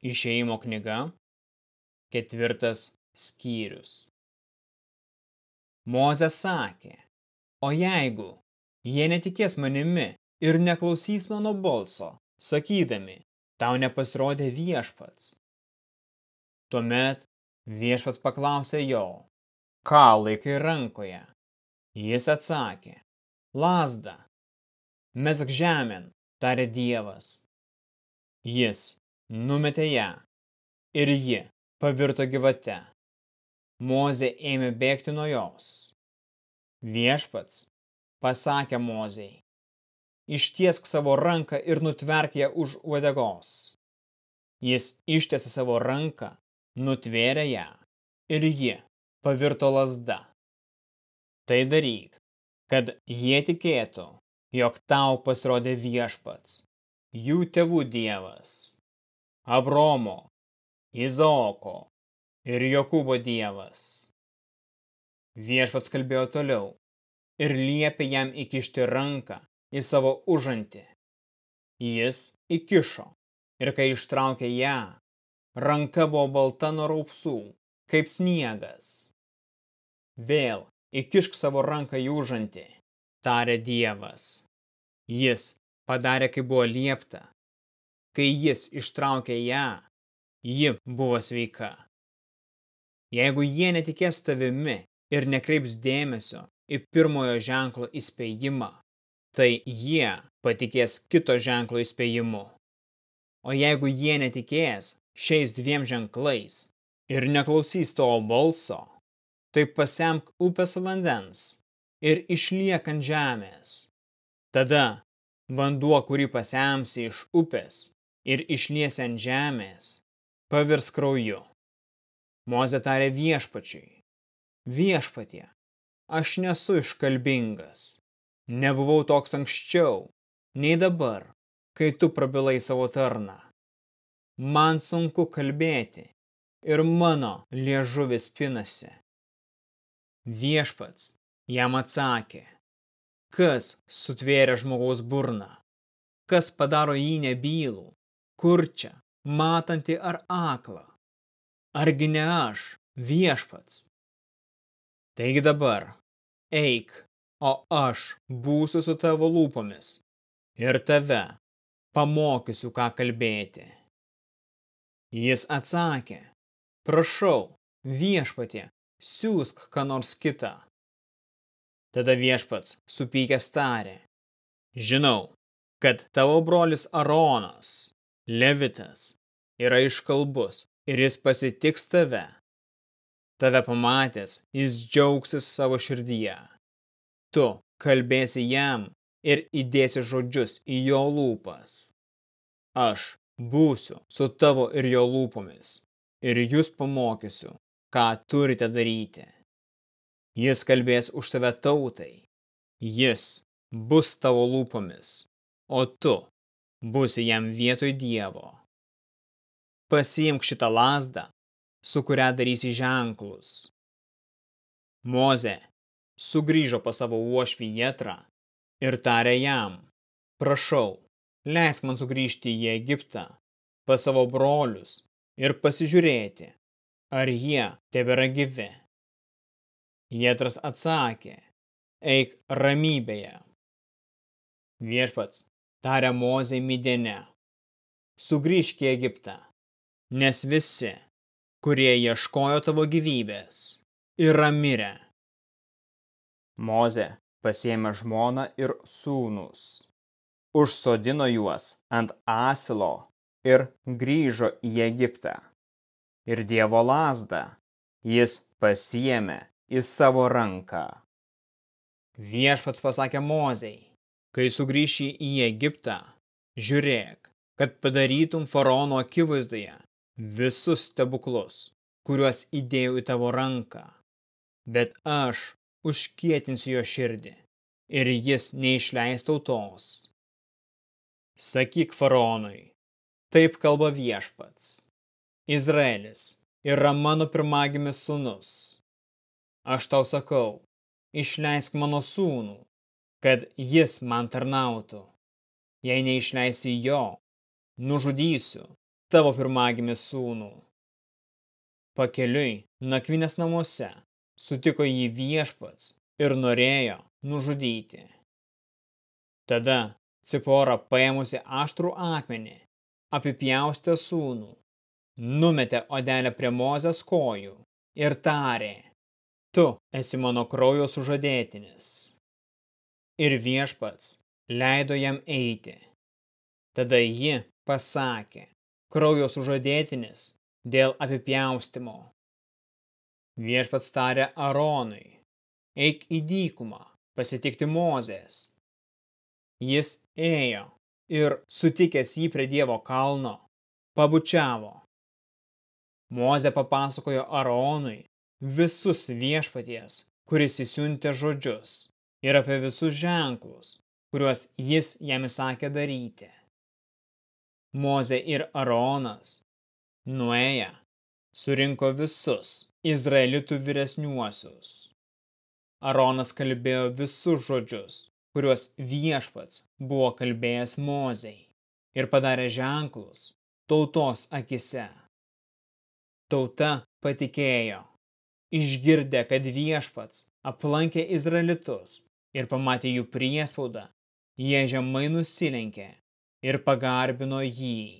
Išėjimo knyga, ketvirtas skyrius. Mozė sakė, o jeigu jie netikės manimi ir neklausys mano balso, sakydami, tau nepasirodė viešpats. Tuomet viešpats paklausė jo, ką laikai rankoje. Jis atsakė, lasda. Mesk žemėn, tarė Dievas. Jis numetė ją ir ji pavirto gyvate. Mozė ėmė bėgti nuo jos. Viešpats pasakė Mozei, ištiesk savo ranką ir nutverk ją už uodegos. Jis ištiesė savo ranką, nutvėrė ją ir ji pavirto lasda. Tai daryk, kad jie tikėtų, jog tau pasirodė viešpats, jų tėvų dievas, Abromo, Izaoko ir Jokūbo dievas. Viešpats kalbėjo toliau ir liepė jam įkišti ranką į savo užantį. Jis įkišo ir kai ištraukė ją, ranka buvo balta nuo raupsų, kaip sniegas. Vėl įkišk savo ranką į užantį, tarė Dievas. Jis padarė, kaip buvo liepta. Kai jis ištraukė ją, ji buvo sveika. Jeigu jie netikės tavimi ir nekreips dėmesio į pirmojo ženklo įspėjimą, tai jie patikės kito ženklo įspėjimu. O jeigu jie netikės šiais dviem ženklais ir neklausys tavo balso, tai pasemk upės vandens ir išliek ant žemės. Tada vanduo, kurį pasemsi iš upės ir išliesi ant žemės, pavirs krauju. Moze tarė viešpačiui, viešpatie, aš nesu iškalbingas. Nebuvau toks anksčiau, nei dabar, kai tu prabilai savo tarną. Man sunku kalbėti ir mano liežuvis pinasi. Viešpats jam atsakė, kas sutvėrė žmogaus burną, kas padaro jį nebylų, kur čia, matantį ar aklą. Argi ne aš, viešpats? Taigi dabar eik, o aš būsiu su tavo lūpomis ir tave pamokysiu, ką kalbėti. Jis atsakė, prašau, viešpatie, siūsk ką nors kitą. Tada viešpats supykęs tarė, žinau, kad tavo brolis Aronas, Levitas, yra iškalbus ir jis pasitiks tave Tave pamatęs, jis džiaugsis savo širdyje. Tu kalbėsi jam ir įdėsi žodžius į jo lūpas. Aš būsiu su tavo ir jo lūpomis ir jūs pamokysiu, ką turite daryti. Jis kalbės už tave tautai. Jis bus tavo lūpomis, o tu būsi jam vietoj Dievo. Pasiimk šitą lasdą su kuria darysi ženklus. Moze sugrįžo pas savo uošvį Jetrą ir tarė jam, prašau, leisk man sugrįžti į Egiptą pas savo brolius ir pasižiūrėti, ar jie tebėra gyvi. Jetras atsakė, eik ramybėje. Viešpats tarė Mozei Midene, sugrįžk į Egiptą, nes visi kurie ieškojo tavo gyvybės, yra mirę. Moze pasiėmė žmoną ir sūnus, užsodino juos ant asilo ir grįžo į Egiptą. Ir Dievo lasdą jis pasiėmė į savo ranką. Viešpats pasakė Mozei, kai sugrįši į Egiptą, žiūrėk, kad padarytum faraono akivaizdoje visus stebuklus, kuriuos įdėjau į tavo ranką, bet aš užkietinsiu jo širdį ir jis neišleis tautos. Sakyk faraonui, taip kalba viešpats. Izraelis yra mano pirmagimis sūnus. Aš tau sakau, išleisk mano sūnų, kad jis man tarnautų. Jei neišleisi jo, nužudysiu tavo pirmagimį sūnų. Pakeliui, nakvinės namuose, sutiko jį viešpats ir norėjo nužudyti. Tada Cipora paėmusi aštrų akmenį, apipjaustė sūnų, numetė odelę prie mozės kojų ir tarė, tu esi mano kraujo sužadėtinis. Ir viešpats leido jam eiti. Tada ji pasakė, kraujo sužadėtinis dėl apipjaustimo. Viešpats tarė Aronui, eik į dykumą pasitikti Mozės. Jis ėjo ir, sutikęs jį prie Dievo kalno, pabučiavo. Moze papasakojo Aronui visus viešpaties, kuris įsiuntė žodžius ir apie visus ženklus, kuriuos jis jam įsakė daryti. Moze ir Aronas nuėję surinko visus izraelitų vyresniuosius. Aronas kalbėjo visus žodžius, kuriuos viešpats buvo kalbėjęs Mozei ir padarė ženklus tautos akise. Tauta patikėjo, išgirdę, kad viešpats aplankė Izraelitus ir pamatė jų priespaudą, jie žemai nusilenkė ir pagarbino jį.